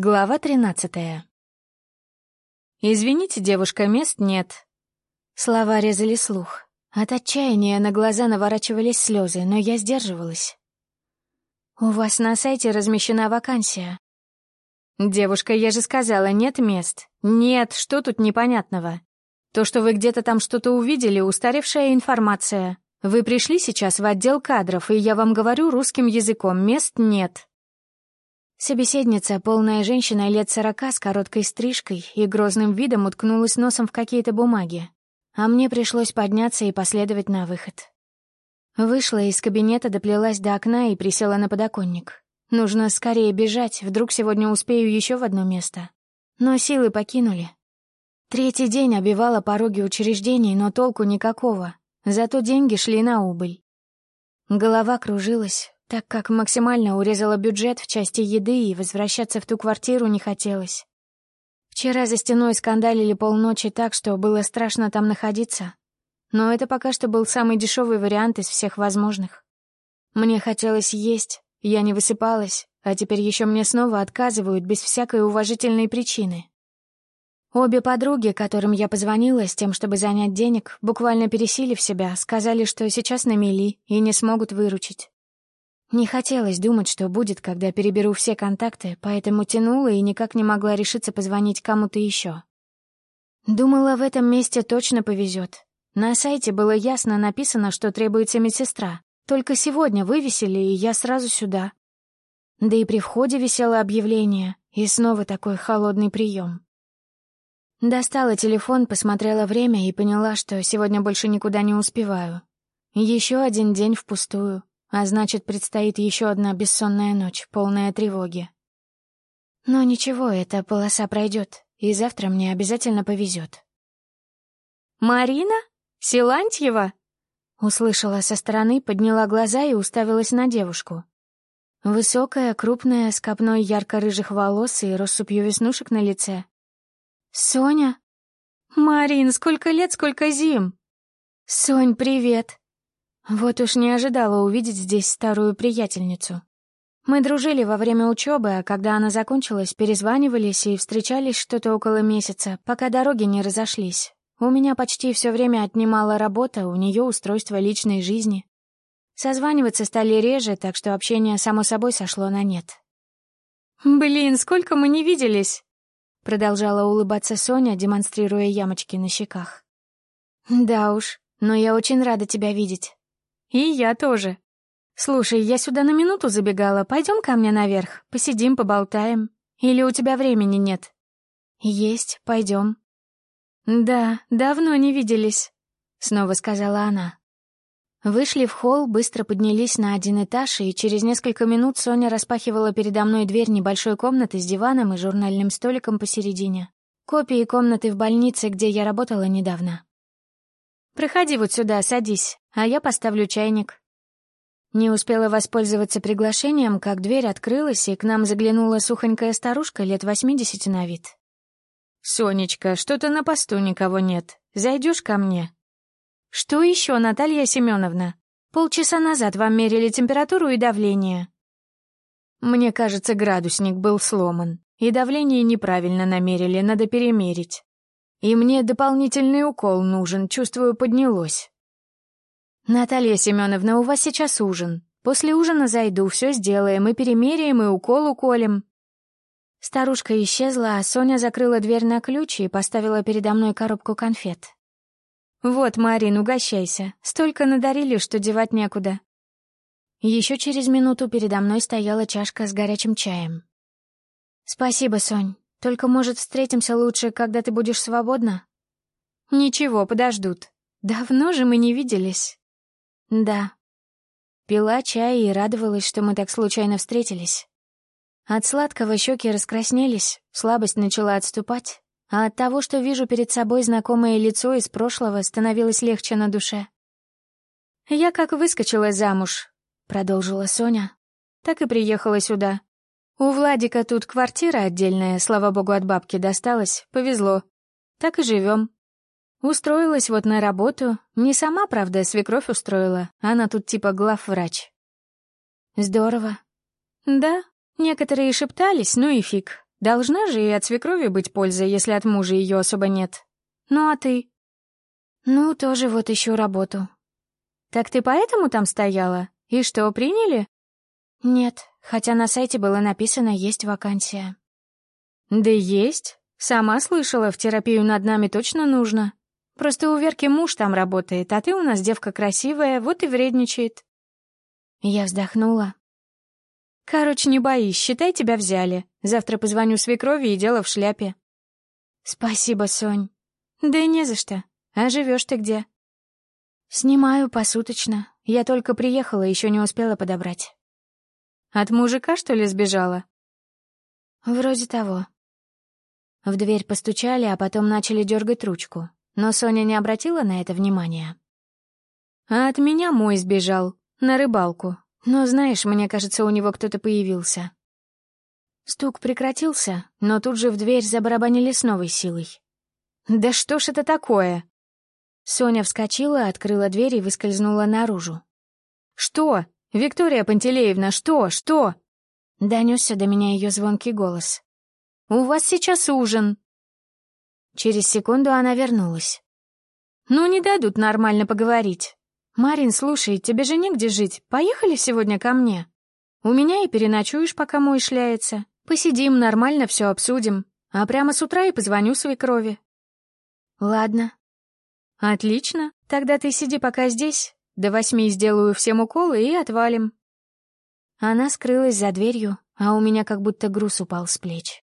Глава тринадцатая. «Извините, девушка, мест нет». Слова резали слух. От отчаяния на глаза наворачивались слезы, но я сдерживалась. «У вас на сайте размещена вакансия». «Девушка, я же сказала, нет мест. Нет, что тут непонятного? То, что вы где-то там что-то увидели, устаревшая информация. Вы пришли сейчас в отдел кадров, и я вам говорю русским языком, мест нет». Собеседница, полная женщина лет сорока с короткой стрижкой и грозным видом уткнулась носом в какие-то бумаги. А мне пришлось подняться и последовать на выход. Вышла из кабинета, доплелась до окна и присела на подоконник. Нужно скорее бежать, вдруг сегодня успею еще в одно место. Но силы покинули. Третий день обивала пороги учреждений, но толку никакого. Зато деньги шли на убыль. Голова кружилась, так как максимально урезала бюджет в части еды и возвращаться в ту квартиру не хотелось. Вчера за стеной скандалили полночи так, что было страшно там находиться. Но это пока что был самый дешевый вариант из всех возможных. Мне хотелось есть, я не высыпалась, а теперь еще мне снова отказывают без всякой уважительной причины. Обе подруги, которым я позвонила с тем, чтобы занять денег, буквально пересилив себя, сказали, что сейчас на мели и не смогут выручить. Не хотелось думать, что будет, когда переберу все контакты, поэтому тянула и никак не могла решиться позвонить кому-то еще. Думала, в этом месте точно повезет. На сайте было ясно написано, что требуется медсестра. Только сегодня вывесили, и я сразу сюда. Да и при входе висело объявление, и снова такой холодный прием. Достала телефон, посмотрела время и поняла, что сегодня больше никуда не успеваю. Еще один день впустую. А значит, предстоит еще одна бессонная ночь, полная тревоги. Но ничего, эта полоса пройдет, и завтра мне обязательно повезет. «Марина? Силантьева?» Услышала со стороны, подняла глаза и уставилась на девушку. Высокая, крупная, с копной ярко-рыжих волос и россыпью веснушек на лице. «Соня?» «Марин, сколько лет, сколько зим!» «Сонь, привет!» Вот уж не ожидала увидеть здесь старую приятельницу. Мы дружили во время учебы, а когда она закончилась, перезванивались и встречались что-то около месяца, пока дороги не разошлись. У меня почти все время отнимала работа, у нее устройство личной жизни. Созваниваться стали реже, так что общение само собой сошло на нет. «Блин, сколько мы не виделись!» Продолжала улыбаться Соня, демонстрируя ямочки на щеках. «Да уж, но я очень рада тебя видеть. И я тоже. Слушай, я сюда на минуту забегала. Пойдем ко мне наверх, посидим, поболтаем. Или у тебя времени нет? Есть, пойдем. Да, давно не виделись, снова сказала она. Вышли в холл, быстро поднялись на один этаж, и через несколько минут Соня распахивала передо мной дверь небольшой комнаты с диваном и журнальным столиком посередине. Копии комнаты в больнице, где я работала недавно. «Проходи вот сюда, садись, а я поставлю чайник». Не успела воспользоваться приглашением, как дверь открылась, и к нам заглянула сухонькая старушка лет восьмидесяти на вид. «Сонечка, что-то на посту никого нет. Зайдешь ко мне?» «Что еще, Наталья Семеновна? Полчаса назад вам мерили температуру и давление». Мне кажется, градусник был сломан, и давление неправильно намерили, надо перемерить. И мне дополнительный укол нужен, чувствую, поднялось. Наталья Семеновна, у вас сейчас ужин. После ужина зайду, все сделаем, и перемеряем, и укол уколем. Старушка исчезла, а Соня закрыла дверь на ключ и поставила передо мной коробку конфет. «Вот, Марин, угощайся. Столько надарили, что девать некуда». Еще через минуту передо мной стояла чашка с горячим чаем. «Спасибо, Сонь. Только, может, встретимся лучше, когда ты будешь свободна?» «Ничего, подождут. Давно же мы не виделись». «Да». Пила чай и радовалась, что мы так случайно встретились. От сладкого щеки раскраснелись, слабость начала отступать, а от того, что вижу перед собой знакомое лицо из прошлого, становилось легче на душе. «Я как выскочила замуж», — продолжила Соня, — «так и приехала сюда. У Владика тут квартира отдельная, слава богу, от бабки досталась, повезло. Так и живем. Устроилась вот на работу. Не сама, правда, свекровь устроила. Она тут типа главврач. Здорово. Да, некоторые шептались, ну и фиг. Должна же и от свекрови быть польза, если от мужа ее особо нет. Ну а ты? Ну, тоже вот ищу работу. Так ты поэтому там стояла? И что, приняли? Нет, хотя на сайте было написано «есть вакансия». Да есть. Сама слышала, в терапию над нами точно нужно. Просто у Верки муж там работает, а ты у нас девка красивая, вот и вредничает. Я вздохнула. Короче, не боись, считай, тебя взяли. Завтра позвоню свекрови и дело в шляпе. Спасибо, Сонь. Да и не за что. А живешь ты где? Снимаю посуточно. Я только приехала, еще не успела подобрать. От мужика, что ли, сбежала? Вроде того. В дверь постучали, а потом начали дергать ручку. Но Соня не обратила на это внимания. А от меня мой сбежал. На рыбалку. Но, знаешь, мне кажется, у него кто-то появился. Стук прекратился, но тут же в дверь забарабанили с новой силой. «Да что ж это такое?» Соня вскочила, открыла дверь и выскользнула наружу. «Что? Виктория Пантелеевна, что? Что?» Донесся до меня ее звонкий голос. «У вас сейчас ужин». Через секунду она вернулась. «Ну, не дадут нормально поговорить. Марин, слушай, тебе же негде жить. Поехали сегодня ко мне. У меня и переночуешь, пока мой шляется. Посидим, нормально все обсудим. А прямо с утра и позвоню свекрови». «Ладно». «Отлично. Тогда ты сиди пока здесь. До восьми сделаю всем уколы и отвалим». Она скрылась за дверью, а у меня как будто груз упал с плеч.